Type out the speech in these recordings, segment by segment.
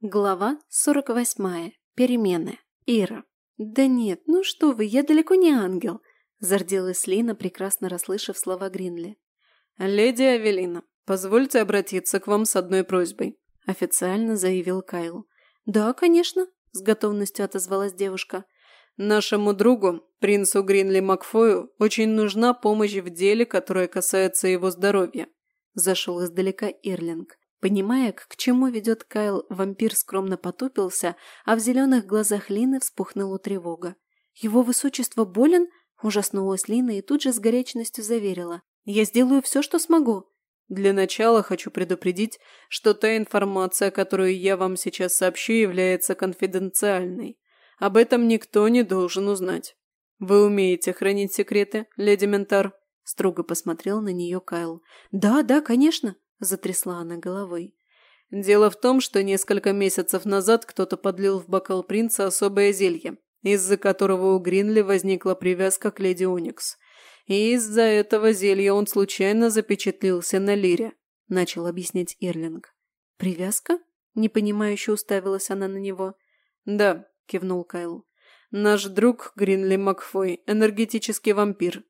Глава 48. Перемены. Ира. «Да нет, ну что вы, я далеко не ангел», – зарделась Лина, прекрасно расслышав слова Гринли. «Леди Авелина, позвольте обратиться к вам с одной просьбой», – официально заявил Кайл. «Да, конечно», – с готовностью отозвалась девушка. «Нашему другу, принцу Гринли Макфою, очень нужна помощь в деле, которое касается его здоровья», – зашел издалека Ирлинг. Понимая, к чему ведет Кайл, вампир скромно потупился, а в зеленых глазах Лины вспухнула тревога. «Его высочество болен?» – ужаснулась Лина и тут же с горячностью заверила. «Я сделаю все, что смогу». «Для начала хочу предупредить, что та информация, которую я вам сейчас сообщу, является конфиденциальной. Об этом никто не должен узнать. Вы умеете хранить секреты, леди Ментар?» Строго посмотрел на нее Кайл. «Да, да, конечно», – затрясла она головой. «Дело в том, что несколько месяцев назад кто-то подлил в бокал принца особое зелье, из-за которого у Гринли возникла привязка к леди Оникс. И из-за этого зелья он случайно запечатлился на лире», – начал объяснять Ирлинг. «Привязка?» – непонимающе уставилась она на него. «Да», – кивнул Кайл. «Наш друг Гринли Макфой – энергетический вампир».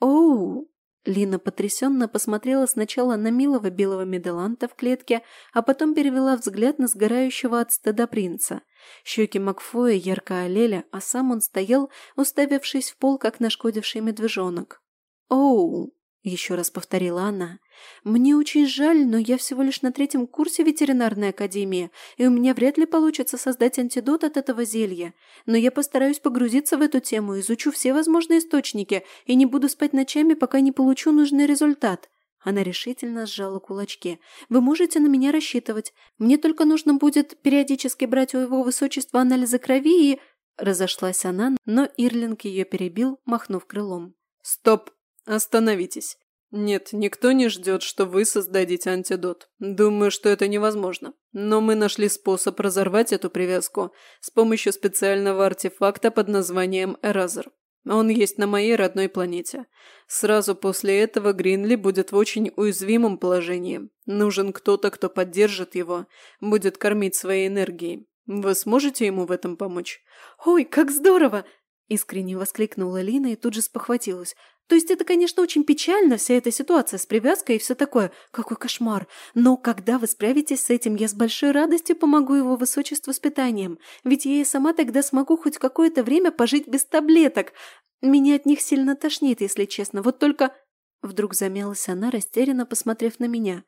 «Оу!» Лина потрясенно посмотрела сначала на милого белого медаланта в клетке, а потом перевела взгляд на сгорающего от стыда принца. Щеки Макфоя ярко олели, а сам он стоял, уставившись в пол, как нашкодивший медвежонок. «Оу!» Еще раз повторила она. «Мне очень жаль, но я всего лишь на третьем курсе ветеринарной академии, и у меня вряд ли получится создать антидот от этого зелья. Но я постараюсь погрузиться в эту тему, изучу все возможные источники и не буду спать ночами, пока не получу нужный результат». Она решительно сжала кулачки. «Вы можете на меня рассчитывать. Мне только нужно будет периодически брать у его высочества анализы крови и...» Разошлась она, но Ирлинг ее перебил, махнув крылом. «Стоп!» «Остановитесь. Нет, никто не ждет, что вы создадите антидот. Думаю, что это невозможно. Но мы нашли способ разорвать эту привязку с помощью специального артефакта под названием Эразер. Он есть на моей родной планете. Сразу после этого Гринли будет в очень уязвимом положении. Нужен кто-то, кто поддержит его, будет кормить своей энергией. Вы сможете ему в этом помочь? «Ой, как здорово!» Искренне воскликнула Лина и тут же спохватилась. То есть это, конечно, очень печально, вся эта ситуация с привязкой и все такое. Какой кошмар. Но когда вы справитесь с этим, я с большой радостью помогу его высочеству с питанием. Ведь я и сама тогда смогу хоть какое-то время пожить без таблеток. Меня от них сильно тошнит, если честно. Вот только... Вдруг замялась она, растерянно посмотрев на меня.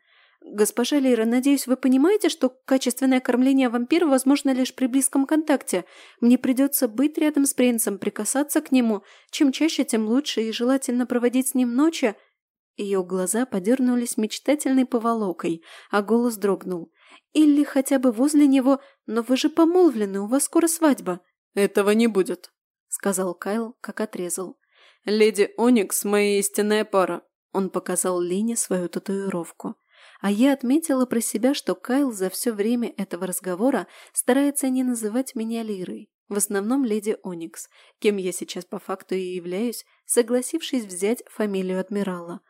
«Госпожа Лейра, надеюсь, вы понимаете, что качественное кормление вампира возможно лишь при близком контакте. Мне придется быть рядом с принцем, прикасаться к нему. Чем чаще, тем лучше, и желательно проводить с ним ночи». Ее глаза подернулись мечтательной поволокой, а голос дрогнул. «Или хотя бы возле него, но вы же помолвлены, у вас скоро свадьба». «Этого не будет», — сказал Кайл, как отрезал. «Леди Оникс – моя истинная пара», – он показал Лине свою татуировку. А я отметила про себя, что Кайл за все время этого разговора старается не называть меня Лирой. В основном леди Оникс, кем я сейчас по факту и являюсь, согласившись взять фамилию адмирала.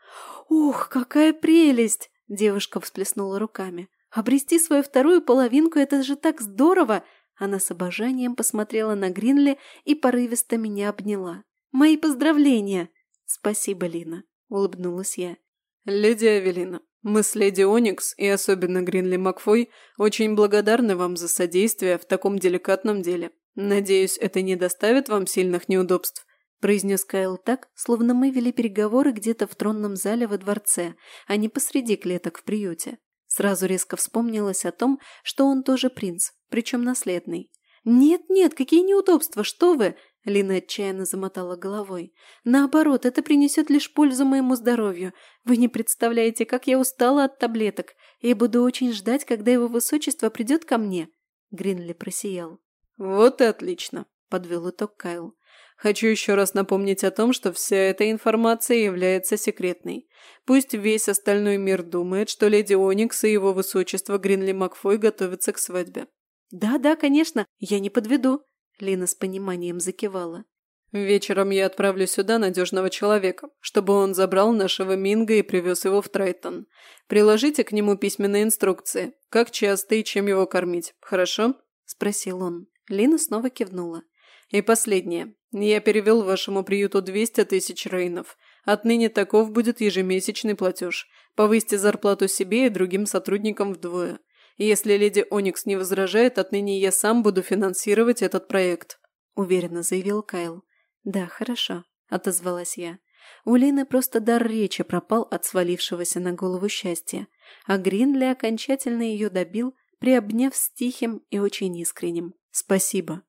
«Ух, какая прелесть!» – девушка всплеснула руками. «Обрести свою вторую половинку – это же так здорово!» Она с обожанием посмотрела на Гринли и порывисто меня обняла. «Мои поздравления!» «Спасибо, Лина», – улыбнулась я. «Леди Авелина, мы с леди Оникс и особенно Гринли Макфой очень благодарны вам за содействие в таком деликатном деле. Надеюсь, это не доставит вам сильных неудобств», – произнес Кайл так, словно мы вели переговоры где-то в тронном зале во дворце, а не посреди клеток в приюте. Сразу резко вспомнилось о том, что он тоже принц, причем наследный. «Нет-нет, какие неудобства, что вы!» Лина отчаянно замотала головой. «Наоборот, это принесет лишь пользу моему здоровью. Вы не представляете, как я устала от таблеток. Я буду очень ждать, когда его высочество придет ко мне». Гринли просиял. «Вот и отлично», – подвел итог Кайл. «Хочу еще раз напомнить о том, что вся эта информация является секретной. Пусть весь остальной мир думает, что леди Оникс и его высочество Гринли Макфой готовятся к свадьбе». «Да-да, конечно, я не подведу», Лина с пониманием закивала. Вечером я отправлю сюда надежного человека, чтобы он забрал нашего Минга и привез его в Трайтон. Приложите к нему письменные инструкции, как часто и чем его кормить, хорошо?» – спросил он. Лина снова кивнула. «И последнее. Я перевел вашему приюту 200 тысяч рейнов. Отныне таков будет ежемесячный платеж. Повысьте зарплату себе и другим сотрудникам вдвое. Если леди Оникс не возражает, отныне я сам буду финансировать этот проект», – уверенно заявил Кайл. «Да, хорошо», – отозвалась я. У Лины просто дар речи пропал от свалившегося на голову счастья, а Гринли окончательно ее добил, приобняв с тихим и очень искренним «Спасибо».